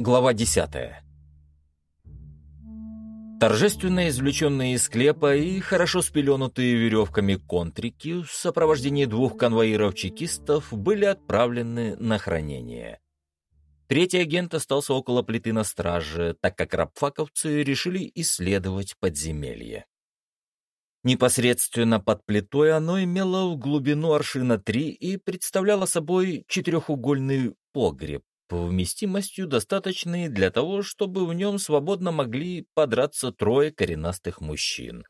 Глава 10. Торжественно извлеченные из склепа и хорошо спеленутые веревками контрики в сопровождении двух конвоиров-чекистов были отправлены на хранение. Третий агент остался около плиты на страже, так как рабфаковцы решили исследовать подземелье. Непосредственно под плитой оно имело в глубину аршина 3 и представляло собой четырехугольный погреб, вместимостью достаточной для того, чтобы в нем свободно могли подраться трое коренастых мужчин.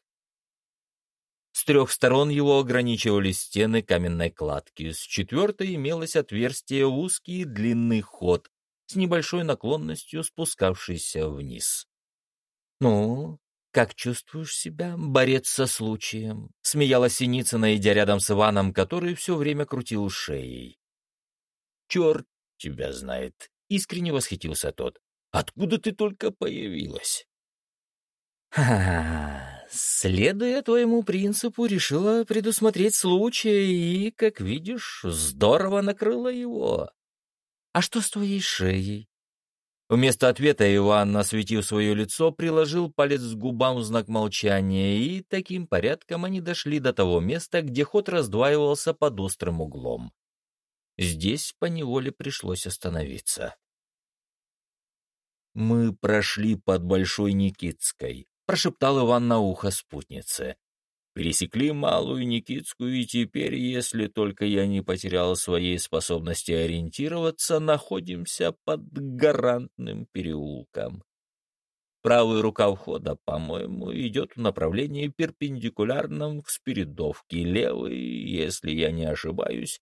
С трех сторон его ограничивали стены каменной кладки, с четвертой имелось отверстие узкий длинный ход с небольшой наклонностью спускавшийся вниз. «Ну, как чувствуешь себя, борец со случаем?» — смеялась Синицына, идя рядом с Иваном, который все время крутил шеей. «Черт тебя знает», — искренне восхитился тот. «Откуда ты только появилась?» «Ха-ха-ха, следуя твоему принципу, решила предусмотреть случай и, как видишь, здорово накрыла его. А что с твоей шеей?» Вместо ответа Иван, осветив свое лицо, приложил палец к губам в знак молчания, и таким порядком они дошли до того места, где ход раздваивался под острым углом. Здесь поневоле пришлось остановиться. «Мы прошли под Большой Никитской», — прошептал Иван на ухо спутнице. Пересекли Малую Никитскую, и теперь, если только я не потерял своей способности ориентироваться, находимся под гарантным переулком. Правая рука входа, по-моему, идет в направлении перпендикулярном к Спиридовке, левый, если я не ошибаюсь,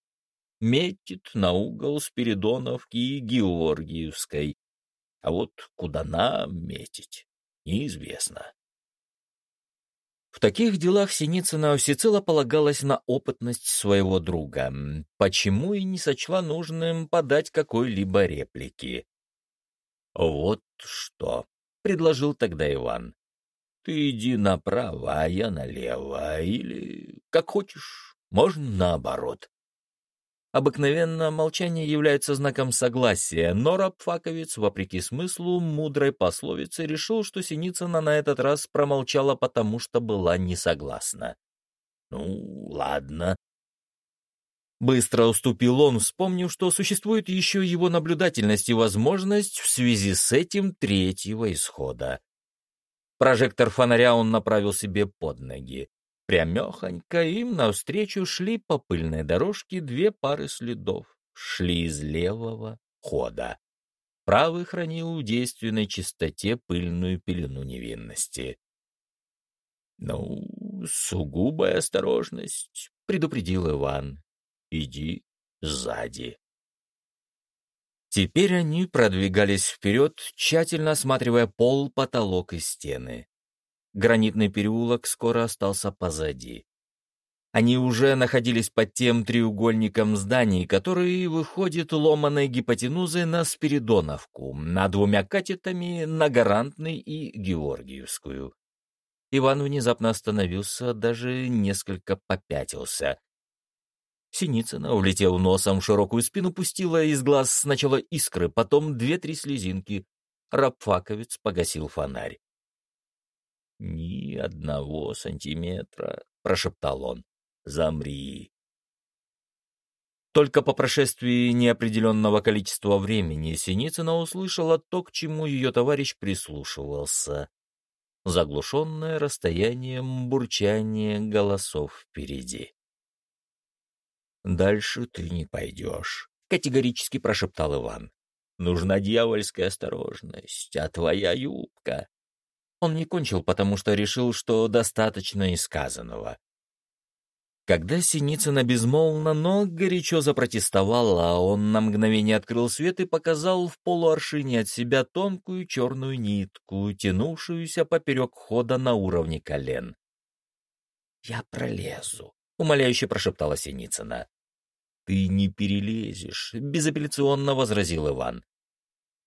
метит на угол Спиридоновки и Георгиевской. А вот куда нам метить, неизвестно. В таких делах Синицына всецело полагалась на опытность своего друга, почему и не сочла нужным подать какой-либо реплики. «Вот что», — предложил тогда Иван. «Ты иди направо, а я налево, или, как хочешь, можно наоборот». Обыкновенно молчание является знаком согласия, но рабфаковец, вопреки смыслу мудрой пословицы, решил, что Синицына на этот раз промолчала, потому что была не согласна. «Ну, ладно». Быстро уступил он, вспомнив, что существует еще его наблюдательность и возможность в связи с этим третьего исхода. Прожектор фонаря он направил себе под ноги. Прямехонько им навстречу шли по пыльной дорожке две пары следов. Шли из левого хода. Правый хранил в действенной чистоте пыльную пелену невинности. «Ну, сугубая осторожность», — предупредил Иван. «Иди сзади». Теперь они продвигались вперед, тщательно осматривая пол, потолок и стены. Гранитный переулок скоро остался позади. Они уже находились под тем треугольником зданий, который выходит ломаной гипотенузой на Спиридоновку, на двумя катетами, на Гарантный и Георгиевскую. Иван внезапно остановился, даже несколько попятился. Синицына, улетел носом в широкую спину, пустила из глаз сначала искры, потом две-три слезинки. Рабфаковец погасил фонарь. «Ни одного сантиметра», — прошептал он. «Замри». Только по прошествии неопределенного количества времени Синицына услышала то, к чему ее товарищ прислушивался. Заглушенное расстоянием бурчание голосов впереди. «Дальше ты не пойдешь», — категорически прошептал Иван. «Нужна дьявольская осторожность, а твоя юбка...» Он не кончил, потому что решил, что достаточно и сказанного. Когда Синицына безмолвно, но горячо запротестовала, он на мгновение открыл свет и показал в полуаршине от себя тонкую черную нитку, тянувшуюся поперек хода на уровне колен. «Я пролезу», — умоляюще прошептала Синицына. «Ты не перелезешь», — безапелляционно возразил Иван.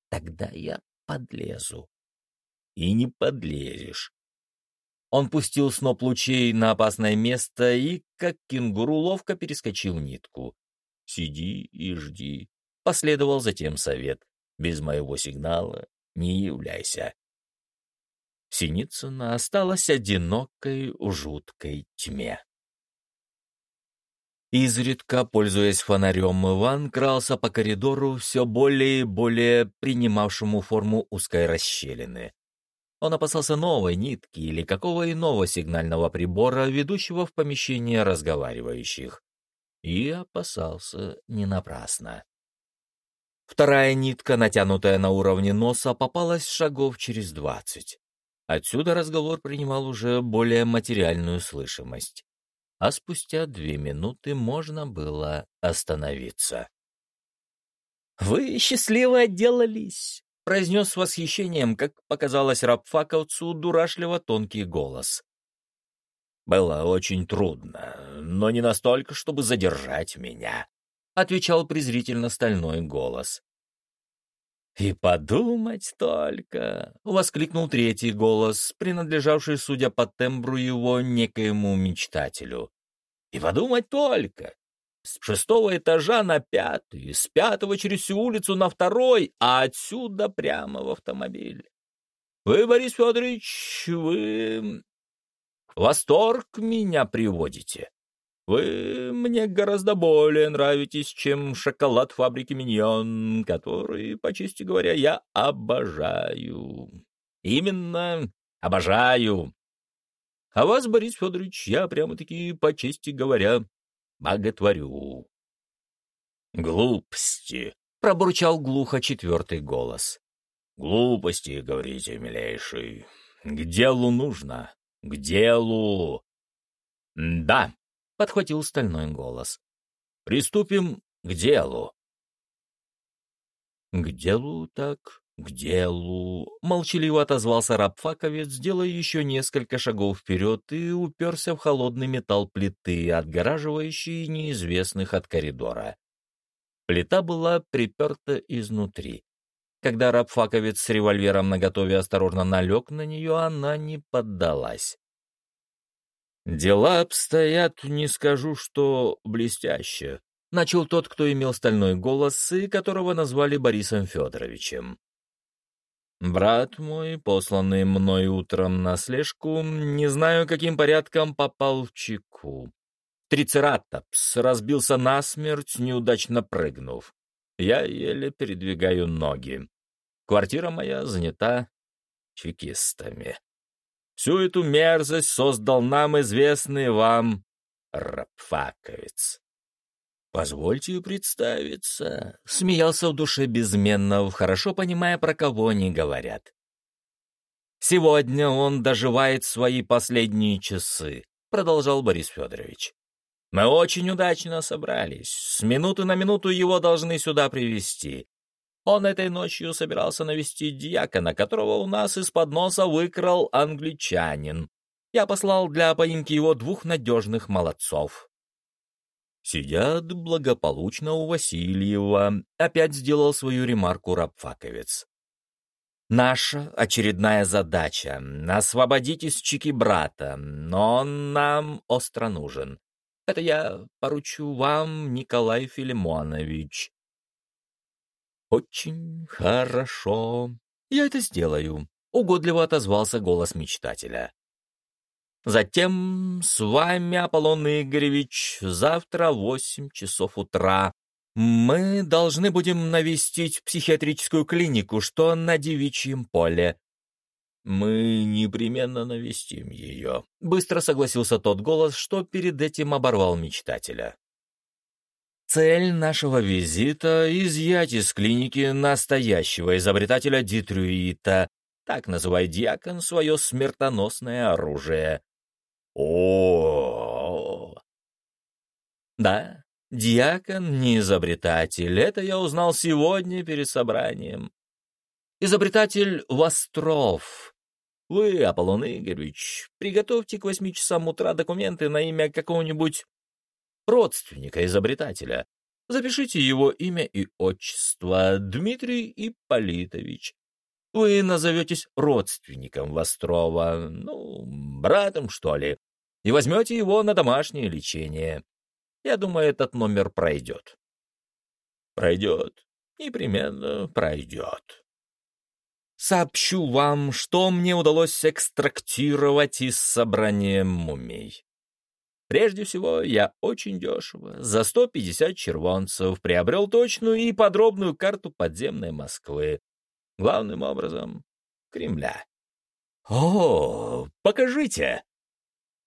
«Тогда я подлезу», и не подлезешь. Он пустил сноп лучей на опасное место и, как кенгуру, ловко перескочил нитку. «Сиди и жди», — последовал затем совет. Без моего сигнала не являйся. Синицына осталась одинокой в жуткой тьме. Изредка, пользуясь фонарем, Иван крался по коридору, все более и более принимавшему форму узкой расщелины. Он опасался новой нитки или какого иного сигнального прибора, ведущего в помещение разговаривающих. И опасался не напрасно. Вторая нитка, натянутая на уровне носа, попалась шагов через двадцать. Отсюда разговор принимал уже более материальную слышимость а спустя две минуты можно было остановиться. «Вы счастливо отделались!» — произнес с восхищением, как показалось рабфаковцу, дурашливо тонкий голос. «Было очень трудно, но не настолько, чтобы задержать меня», — отвечал презрительно стальной голос. «И подумать только!» — воскликнул третий голос, принадлежавший, судя по тембру его, некоему мечтателю. «И подумать только! С шестого этажа на пятый, с пятого через всю улицу на второй, а отсюда прямо в автомобиль. Вы, Борис Федорович, вы... восторг меня приводите. Вы мне гораздо более нравитесь, чем шоколад фабрики Миньон, который, по чести говоря, я обожаю. Именно обожаю. А вас, Борис Федорович, я прямо-таки, по чести говоря, боготворю. Глупости, — пробурчал глухо четвертый голос. Глупости, говорите, милейший. К делу нужно. К делу. Да, подхватил стальной голос. «Приступим к делу». «К делу так, к делу», — молчаливо отозвался рабфаковец, делая еще несколько шагов вперед и уперся в холодный металл плиты, отгораживающий неизвестных от коридора. Плита была приперта изнутри. Когда рабфаковец с револьвером наготове осторожно налег на нее, она не поддалась. «Дела обстоят, не скажу, что блестяще», — начал тот, кто имел стальной голос и которого назвали Борисом Федоровичем. «Брат мой, посланный мной утром на слежку, не знаю, каким порядком попал в чеку. Трицератопс разбился насмерть, неудачно прыгнув. Я еле передвигаю ноги. Квартира моя занята чекистами. Всю эту мерзость создал нам известный вам Рабфаковец. «Позвольте представиться», — смеялся в душе Безменнов, хорошо понимая, про кого они говорят. «Сегодня он доживает свои последние часы», — продолжал Борис Федорович. «Мы очень удачно собрались. С минуты на минуту его должны сюда привести. Он этой ночью собирался навестить дьякона, которого у нас из-под носа выкрал англичанин. Я послал для поимки его двух надежных молодцов. Сидят благополучно у Васильева. Опять сделал свою ремарку рабфаковец. Наша очередная задача — освободить из чеки брата, но он нам остро нужен. Это я поручу вам, Николай Филимонович. «Очень хорошо. Я это сделаю», — угодливо отозвался голос мечтателя. «Затем с вами, Аполлон Игоревич, завтра в восемь часов утра мы должны будем навестить психиатрическую клинику, что на девичьем поле». «Мы непременно навестим ее», — быстро согласился тот голос, что перед этим оборвал мечтателя. Цель нашего визита — изъять из клиники настоящего изобретателя дитрюита, так называет дьякон свое смертоносное оружие. О, Да, дьякон не изобретатель, это я узнал сегодня перед собранием. Изобретатель Востров. Вы, Аполлон Игоревич, приготовьте к восьми часам утра документы на имя какого-нибудь родственника изобретателя. Запишите его имя и отчество — Дмитрий Ипполитович. Вы назоветесь родственником Вострова, ну, братом, что ли, и возьмете его на домашнее лечение. Я думаю, этот номер пройдет. Пройдет. непременно пройдет. Сообщу вам, что мне удалось экстрактировать из собрания мумий. Прежде всего, я очень дешево, за 150 червонцев, приобрел точную и подробную карту подземной Москвы. Главным образом, Кремля. «О, покажите!»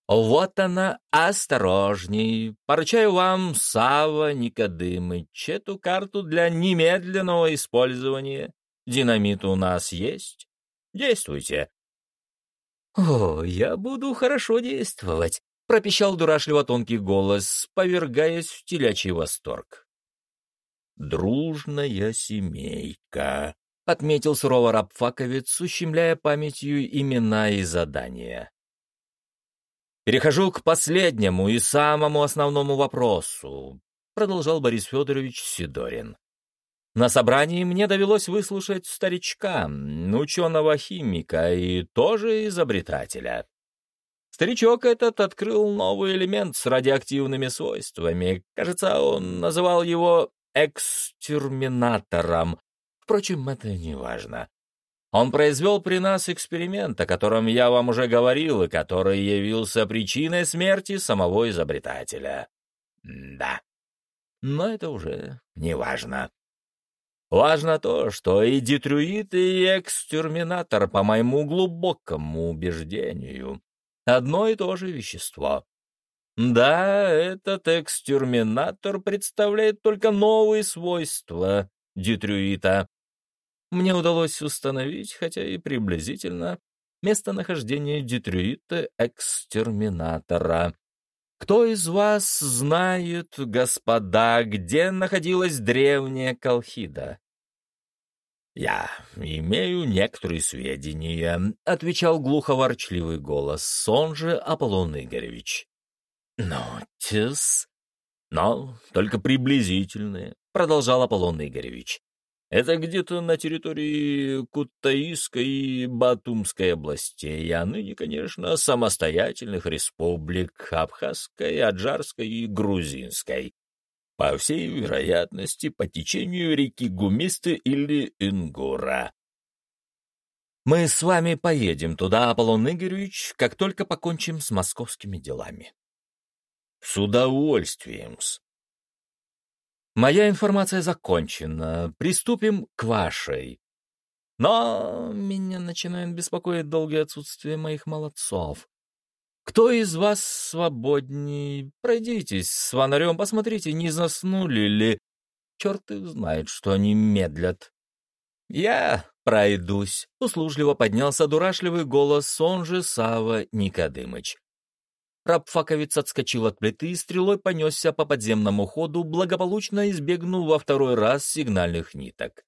«Вот она, осторожней! Поручаю вам, Сава Никодымыч, эту карту для немедленного использования. Динамит у нас есть. Действуйте!» «О, я буду хорошо действовать!» — пропищал дурашливо тонкий голос, повергаясь в телячий восторг. «Дружная семейка», — отметил сурово рабфаковец, ущемляя памятью имена и задания. «Перехожу к последнему и самому основному вопросу», — продолжал Борис Федорович Сидорин. «На собрании мне довелось выслушать старичка, ученого-химика и тоже изобретателя. Старичок этот открыл новый элемент с радиоактивными свойствами. Кажется, он называл его экстерминатором. Впрочем, это не важно. Он произвел при нас эксперимент, о котором я вам уже говорил, и который явился причиной смерти самого изобретателя. Да. Но это уже не важно. Важно то, что и детрюит, и экстерминатор, по моему глубокому убеждению, одно и то же вещество. Да, этот экстерминатор представляет только новые свойства детрюита. Мне удалось установить, хотя и приблизительно, местонахождение детрюита экстерминатора. Кто из вас знает, господа, где находилась древняя Колхида? «Я имею некоторые сведения», — отвечал глухо-ворчливый голос, он же Аполлон Игоревич. «Ну, тис...» «Но только приблизительные», — продолжал Аполлон Игоревич. «Это где-то на территории Кутаисской и Батумской областей, а ныне, конечно, самостоятельных республик Абхазской, Аджарской и Грузинской по всей вероятности, по течению реки Гумисты или Ингура. Мы с вами поедем туда, Аполлон Игоревич, как только покончим с московскими делами. С удовольствием. Моя информация закончена. Приступим к вашей. Но меня начинает беспокоить долгое отсутствие моих молодцов. Кто из вас свободней? Пройдитесь с фонарем, посмотрите, не заснули ли. Черт их знает, что они медлят. Я пройдусь, услужливо поднялся дурашливый голос, он же Сава Никодымыч. Рабфаковец отскочил от плиты и стрелой понесся по подземному ходу, благополучно избегнув во второй раз сигнальных ниток.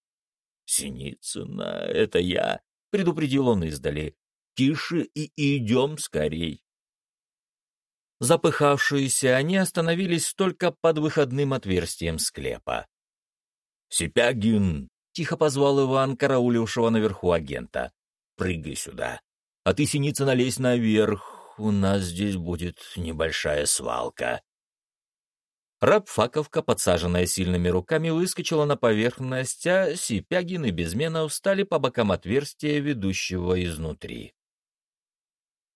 «Синицына, это я!» — предупредил он издали. «Тише и идем скорей!» Запыхавшиеся, они остановились только под выходным отверстием склепа. «Сипягин!» — тихо позвал Иван, караулившего наверху агента. «Прыгай сюда. А ты, Синица, налезь наверх. У нас здесь будет небольшая свалка». Рабфаковка, подсаженная сильными руками, выскочила на поверхность, а Сипягин и Безменов встали по бокам отверстия, ведущего изнутри.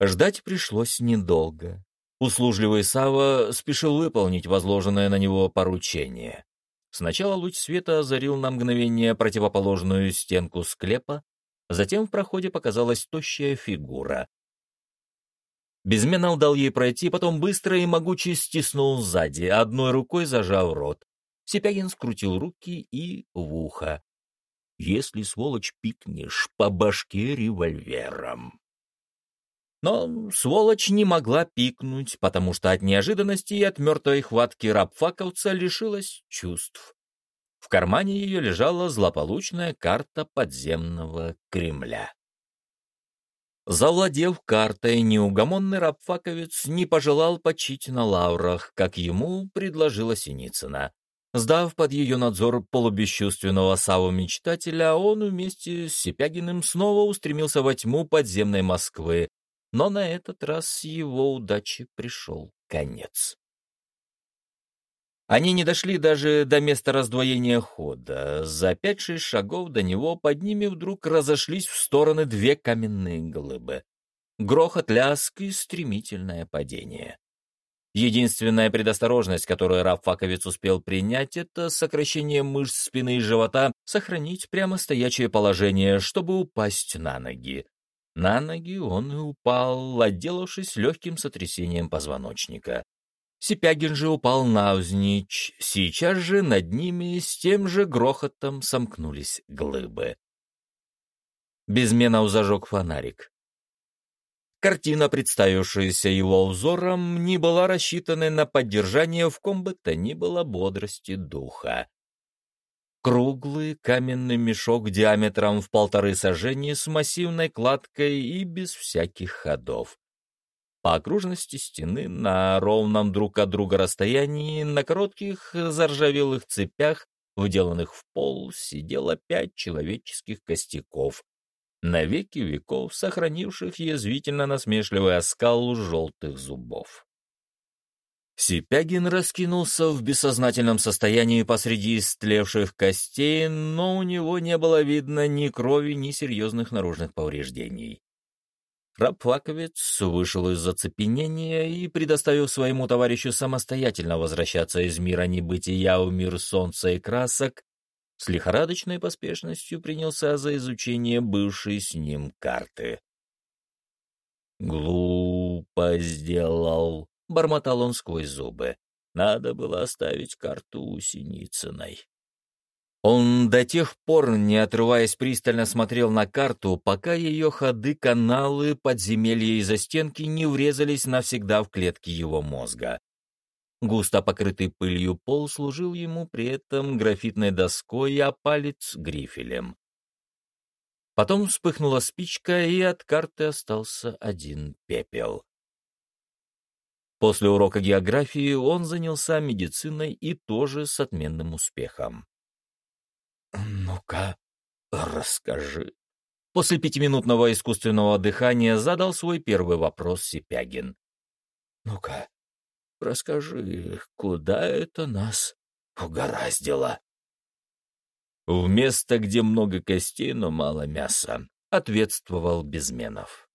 Ждать пришлось недолго. Услужливый Сава спешил выполнить возложенное на него поручение. Сначала луч света озарил на мгновение противоположную стенку склепа, затем в проходе показалась тощая фигура. Безменал дал ей пройти, потом быстро и могуче стиснул сзади, одной рукой зажав рот. Сипягин скрутил руки и в ухо. «Если, сволочь, пикнешь, по башке револьвером». Но сволочь не могла пикнуть, потому что от неожиданности и от мертвой хватки рабфаковца лишилась чувств. В кармане ее лежала злополучная карта подземного Кремля. Завладев картой, неугомонный рабфаковец не пожелал почить на лаврах, как ему предложила Синицына. Сдав под ее надзор полубесчувственного Саву-мечтателя, он вместе с Сипягиным снова устремился во тьму подземной Москвы, но на этот раз его удаче пришел конец. Они не дошли даже до места раздвоения хода. За пять-шесть шагов до него под ними вдруг разошлись в стороны две каменные глыбы. Грохот, ляск и стремительное падение. Единственная предосторожность, которую раб Факовец успел принять, это сокращение мышц спины и живота, сохранить прямо стоячее положение, чтобы упасть на ноги. На ноги он и упал, отделавшись легким сотрясением позвоночника. Сипягин же упал навзничь, сейчас же над ними с тем же грохотом сомкнулись глыбы. Безменов зажег фонарик. Картина, представившаяся его взором, не была рассчитана на поддержание в ком бы то ни было бодрости духа. Круглый каменный мешок диаметром в полторы сажени с массивной кладкой и без всяких ходов. По окружности стены на ровном друг от друга расстоянии, на коротких заржавелых цепях, вделанных в пол, сидело пять человеческих костяков, на веки веков сохранивших язвительно-насмешливый оскал желтых зубов. Сипягин раскинулся в бессознательном состоянии посреди истлевших костей, но у него не было видно ни крови, ни серьезных наружных повреждений. Рабфаковец вышел из зацепенения и, предоставив своему товарищу самостоятельно возвращаться из мира небытия в мир солнца и красок, с лихорадочной поспешностью принялся за изучение бывшей с ним карты. «Глупо сделал», — бормотал он сквозь зубы. «Надо было оставить карту у Синицыной». Он до тех пор, не отрываясь, пристально смотрел на карту, пока ее ходы, каналы, подземелья и застенки не врезались навсегда в клетки его мозга. Густо покрытый пылью пол служил ему при этом графитной доской, а палец — грифелем. Потом вспыхнула спичка, и от карты остался один пепел. После урока географии он занялся медициной и тоже с отменным успехом. «Ну-ка, расскажи». После пятиминутного искусственного дыхания задал свой первый вопрос Сипягин. «Ну-ка, Расскажи, куда это нас угораздило?» «В место, где много костей, но мало мяса», — ответствовал Безменов.